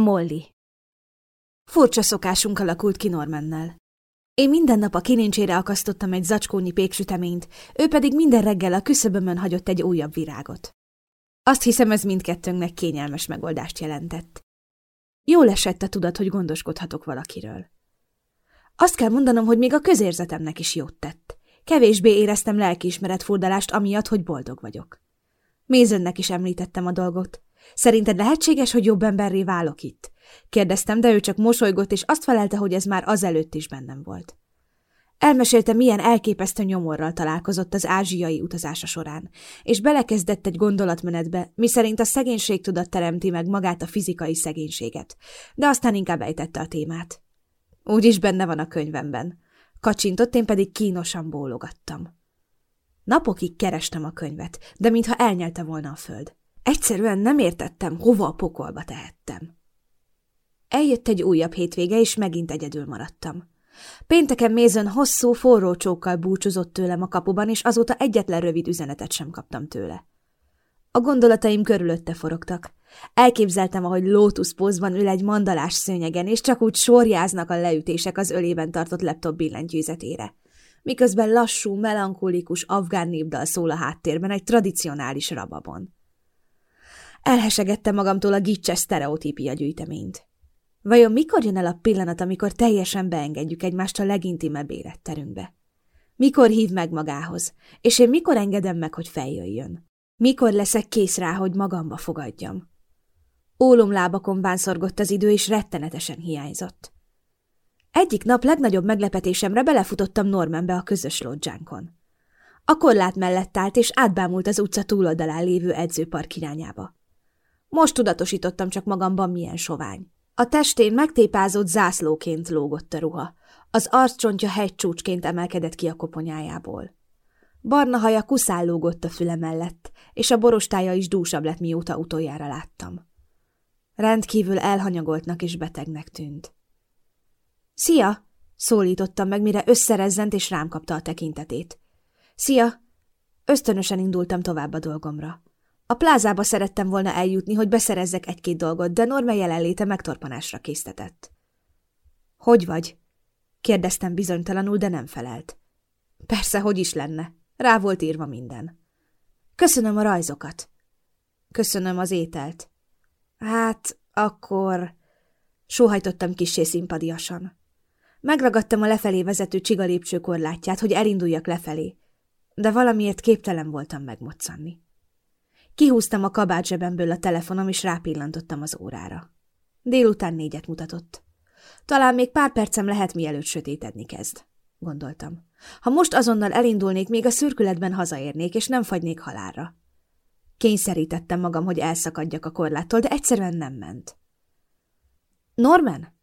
Molly. Furcsa szokásunk alakult ki Normannel. Én minden nap a kilincsére akasztottam egy zacskónyi péksüteményt, ő pedig minden reggel a küszöbömön hagyott egy újabb virágot. Azt hiszem, ez mindkettőnknek kényelmes megoldást jelentett. Jól esett a tudat, hogy gondoskodhatok valakiről. Azt kell mondanom, hogy még a közérzetemnek is jót tett. Kevésbé éreztem lelkiismeret furdalást amiatt, hogy boldog vagyok. Mézönnek is említettem a dolgot. Szerinted lehetséges, hogy jobb emberré válok itt? Kérdeztem, de ő csak mosolygott, és azt felelte, hogy ez már azelőtt is bennem volt. Elmesélte, milyen elképesztő nyomorral találkozott az ázsiai utazása során, és belekezdett egy gondolatmenetbe, miszerint a szegénység tudat teremti meg magát a fizikai szegénységet, de aztán inkább ejtette a témát. Úgyis benne van a könyvemben. Kacsintott, én pedig kínosan bólogattam. Napokig kerestem a könyvet, de mintha elnyelte volna a föld. Egyszerűen nem értettem, hova a pokolba tehettem. Eljött egy újabb hétvége, és megint egyedül maradtam. Pénteken Mézön hosszú, forró csókkal búcsúzott tőlem a kapuban, és azóta egyetlen rövid üzenetet sem kaptam tőle. A gondolataim körülötte forogtak. Elképzeltem, ahogy lótuszpózban ül egy mandalás szőnyegen, és csak úgy sorjáznak a leütések az ölében tartott laptop billentyűzetére. Miközben lassú, melankolikus afgán népdal szól a háttérben egy tradicionális rababon. Elhesegettem magamtól a gicses sztereotípia gyűjteményt. Vajon mikor jön el a pillanat, amikor teljesen beengedjük egymást a legintimebb életterünkbe? Mikor hív meg magához, és én mikor engedem meg, hogy feljöjjön? Mikor leszek kész rá, hogy magamba fogadjam? Ólomlábakon bánszorgott az idő, és rettenetesen hiányzott. Egyik nap legnagyobb meglepetésemre belefutottam Normanbe a közös lodzsánkon. A korlát mellett állt, és átbámult az utca túloldalán lévő edzőpark irányába. Most tudatosítottam csak magamban, milyen sovány. A testén megtépázott zászlóként lógott a ruha. Az arccsontja hegycsúcsként emelkedett ki a koponyájából. Barna haja kuszállógott a füle mellett, és a borostája is dúsabb lett, mióta utoljára láttam. Rendkívül elhanyagoltnak és betegnek tűnt. – Szia! – szólítottam meg, mire összerezzent és rám kapta a tekintetét. – Szia! Ösztönösen indultam tovább a dolgomra. A plázába szerettem volna eljutni, hogy beszerezzek egy-két dolgot, de Norma jelenléte megtorpanásra késztetett. – Hogy vagy? – kérdeztem bizonytalanul, de nem felelt. – Persze, hogy is lenne. Rá volt írva minden. – Köszönöm a rajzokat. – Köszönöm az ételt. – Hát, akkor… Sóhajtottam kissé szimpadiasan. Megragadtam a lefelé vezető csigalépcső korlátját, hogy elinduljak lefelé, de valamiért képtelen voltam megmoccanni. Kihúztam a kabátzsebemből a telefonom, és rápillantottam az órára. Délután négyet mutatott. Talán még pár percem lehet, mielőtt sötétedni kezd, gondoltam. Ha most azonnal elindulnék, még a szürkületben hazaérnék, és nem fagynék halálra. Kényszerítettem magam, hogy elszakadjak a korláttól, de egyszerűen nem ment. Norman,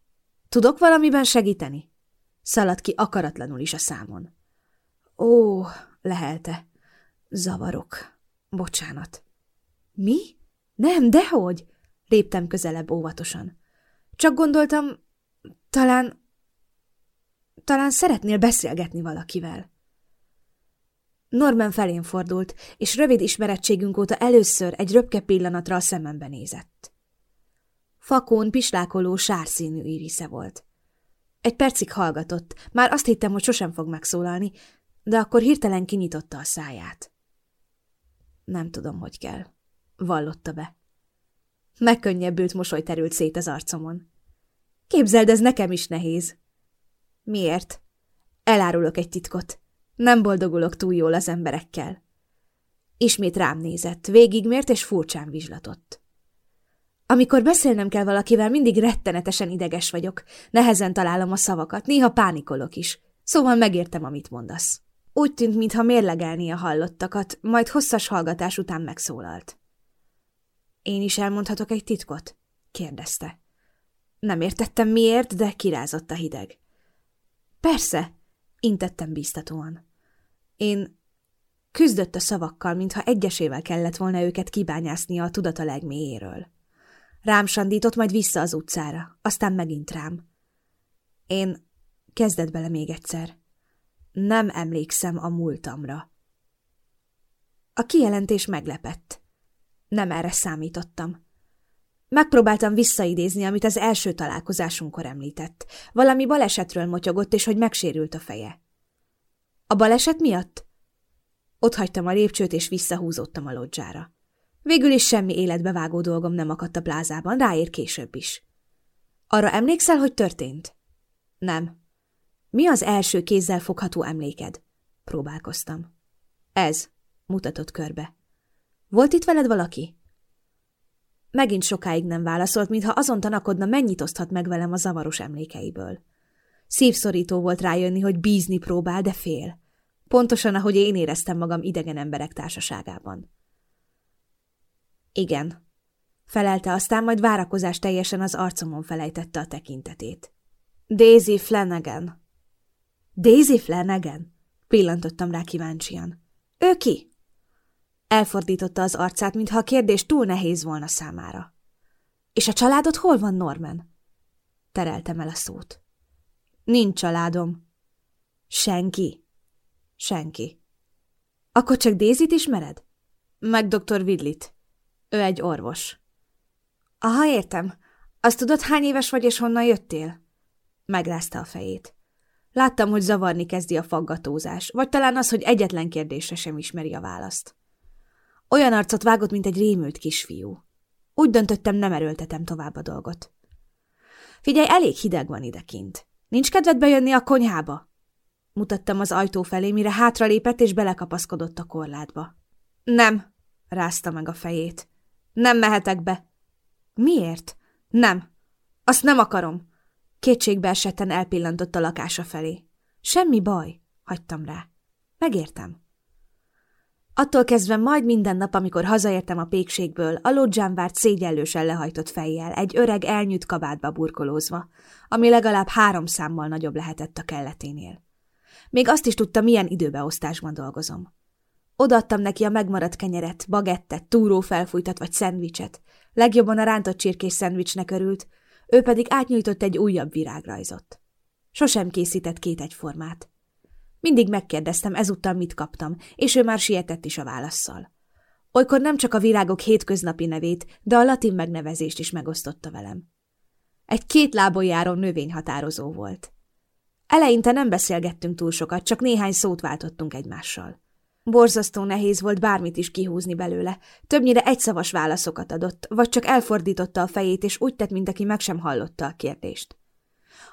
tudok valamiben segíteni? Szaladt ki akaratlanul is a számon. Ó, lehelte. Zavarok. Bocsánat. Mi? Nem, dehogy! Léptem közelebb óvatosan. Csak gondoltam, talán... Talán szeretnél beszélgetni valakivel. Norman felén fordult, és rövid ismerettségünk óta először egy röpke pillanatra a szemembe nézett. Fakón pislákoló sárszínű írisze volt. Egy percig hallgatott, már azt hittem, hogy sosem fog megszólalni, de akkor hirtelen kinyitotta a száját. Nem tudom, hogy kell vallotta be. Megkönnyebbült mosoly terült szét az arcomon. Képzeld, ez nekem is nehéz. Miért? Elárulok egy titkot. Nem boldogulok túl jól az emberekkel. Ismét rám nézett, végigmért és furcsán vizslatott. Amikor beszélnem kell valakivel, mindig rettenetesen ideges vagyok. Nehezen találom a szavakat, néha pánikolok is. Szóval megértem, amit mondasz. Úgy tűnt, mintha mérlegelni a hallottakat, majd hosszas hallgatás után megszólalt. Én is elmondhatok egy titkot? kérdezte. Nem értettem miért, de kirázott a hideg. Persze, intettem bíztatóan. Én küzdött a szavakkal, mintha egyesével kellett volna őket kibányásznia a tudata legmélyéről. Rám sandított, majd vissza az utcára, aztán megint rám. Én kezdett bele még egyszer. Nem emlékszem a múltamra. A kijelentés meglepett. Nem erre számítottam. Megpróbáltam visszaidézni, amit az első találkozásunkkor említett. Valami balesetről motyogott, és hogy megsérült a feje. A baleset miatt? Ott hagytam a lépcsőt, és visszahúzottam a lodzsára. Végül is semmi életbevágó dolgom nem akadt a plázában, ráér később is. Arra emlékszel, hogy történt? Nem. Mi az első kézzel fogható emléked? Próbálkoztam. Ez, mutatott körbe. Volt itt veled valaki? Megint sokáig nem válaszolt, mintha azon tanakodna, mennyit oszthat meg velem a zavaros emlékeiből. Szívszorító volt rájönni, hogy bízni próbál, de fél. Pontosan, ahogy én éreztem magam idegen emberek társaságában. Igen, felelte aztán, majd várakozás teljesen az arcomon felejtette a tekintetét. Daisy Flanagan. Daisy Flanagan? Pillantottam rá kíváncsian. Ő ki? Elfordította az arcát, mintha a kérdés túl nehéz volna számára. És a családod hol van, Norman? Tereltem el a szót. Nincs családom. Senki? Senki. Akkor csak Dézit ismered? Meg dr. Vidlit. Ő egy orvos. Aha, értem. Azt tudod, hány éves vagy és honnan jöttél? Megrázta a fejét. Láttam, hogy zavarni kezdi a faggatózás, vagy talán az, hogy egyetlen kérdésre sem ismeri a választ. Olyan arcot vágott, mint egy rémült kisfiú. Úgy döntöttem, nem erőltetem tovább a dolgot. Figyelj, elég hideg van idekint. Nincs kedved bejönni a konyhába? Mutattam az ajtó felé, mire hátralépett és belekapaszkodott a korlátba. Nem, rázta meg a fejét. Nem mehetek be. Miért? Nem. Azt nem akarom. Kétségbe esetten elpillantott a lakása felé. Semmi baj, hagytam rá. Megértem. Attól kezdve majd minden nap, amikor hazaértem a pékségből, a lodzsán várt szégyellősen lehajtott fejjel, egy öreg elnyűt kabátba burkolózva, ami legalább három számmal nagyobb lehetett a kelleténél. Még azt is tudta, milyen időbeosztásban dolgozom. Odaadtam neki a megmaradt kenyeret, bagettet, túró felfújtat vagy szendvicset. Legjobban a rántott csirkés szendvicsnek örült, ő pedig átnyújtott egy újabb virágrajzot. Sosem készített két egyformát. Mindig megkérdeztem, ezúttal mit kaptam, és ő már sietett is a válaszszal. Olykor nem csak a virágok hétköznapi nevét, de a latin megnevezést is megosztotta velem. Egy két lábon járó növényhatározó volt. Eleinte nem beszélgettünk túl sokat, csak néhány szót váltottunk egymással. Borzasztó nehéz volt bármit is kihúzni belőle, többnyire egyszavas válaszokat adott, vagy csak elfordította a fejét, és úgy tett, mint aki meg sem hallotta a kérdést.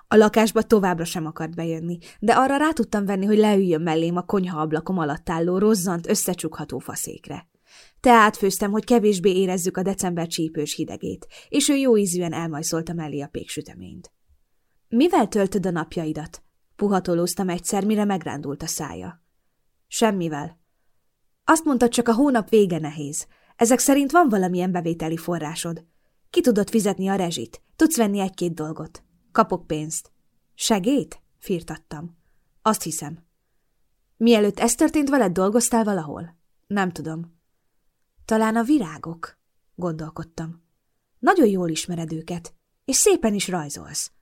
A lakásba továbbra sem akart bejönni, de arra rá tudtam venni, hogy leüljön mellém a konyha ablakom alatt álló, rozzant, összecsukható faszékre. Teát főztem, hogy kevésbé érezzük a december csípős hidegét, és ő jó ízűen elmajszolta mellé a péksüteményt. Mivel töltöd a napjaidat? Puhatolóztam egyszer, mire megrándult a szája. Semmivel. Azt mondta, csak a hónap vége nehéz. Ezek szerint van valamilyen bevételi forrásod. Ki tudod fizetni a rezsit? Tudsz venni egy-két dolgot. Kapok pénzt. Segét? Firtattam. Azt hiszem. Mielőtt ez történt veled, dolgoztál valahol? Nem tudom. Talán a virágok, gondolkodtam. Nagyon jól ismered őket, és szépen is rajzolsz.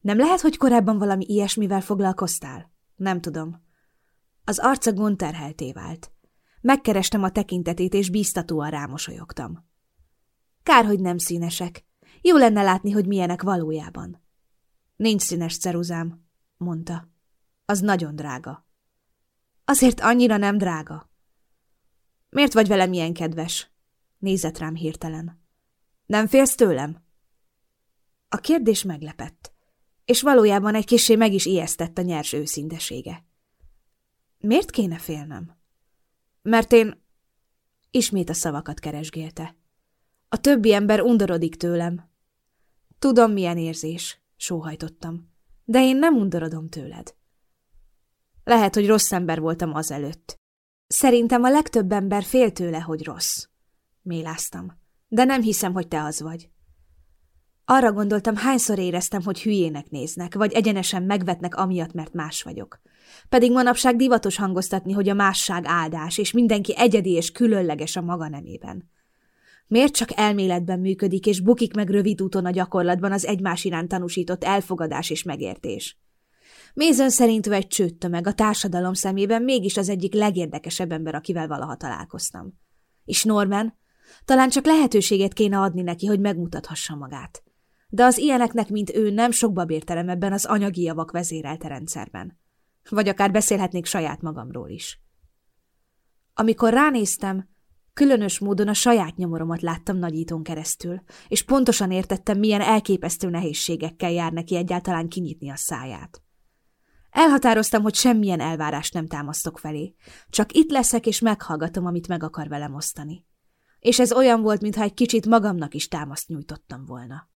Nem lehet, hogy korábban valami ilyesmivel foglalkoztál? Nem tudom. Az arca gondterhelté vált. Megkerestem a tekintetét, és bíztatóan rámosolyogtam. Kár, hogy nem színesek. Jó lenne látni, hogy milyenek valójában. Nincs színes ceruzám, mondta. Az nagyon drága. Azért annyira nem drága. Miért vagy velem ilyen kedves? Nézett rám hirtelen. Nem félsz tőlem? A kérdés meglepett, és valójában egy kissé meg is ijesztett a nyers őszindesége. Miért kéne félnem? Mert én... Ismét a szavakat keresgélte. A többi ember undorodik tőlem. Tudom, milyen érzés sóhajtottam. De én nem undorodom tőled. Lehet, hogy rossz ember voltam azelőtt. Szerintem a legtöbb ember fél tőle, hogy rossz. Méláztam. De nem hiszem, hogy te az vagy. Arra gondoltam, hányszor éreztem, hogy hülyének néznek, vagy egyenesen megvetnek amiatt, mert más vagyok. Pedig manapság divatos hangoztatni, hogy a másság áldás, és mindenki egyedi és különleges a maga nemében. Miért csak elméletben működik, és bukik meg rövid úton a gyakorlatban az egymás iránt tanúsított elfogadás és megértés? Mézön szerint ő egy csőttömeg, a társadalom szemében mégis az egyik legérdekesebb ember, akivel valaha találkoztam. És Norman? Talán csak lehetőséget kéne adni neki, hogy megmutathassa magát. De az ilyeneknek, mint ő, nem sokba bértelem ebben az anyagi javak vezérelte rendszerben. Vagy akár beszélhetnék saját magamról is. Amikor ránéztem, különös módon a saját nyomoromat láttam nagyítón keresztül, és pontosan értettem, milyen elképesztő nehézségekkel jár neki egyáltalán kinyitni a száját. Elhatároztam, hogy semmilyen elvárást nem támasztok felé, csak itt leszek és meghallgatom, amit meg akar velem osztani. És ez olyan volt, mintha egy kicsit magamnak is támaszt nyújtottam volna.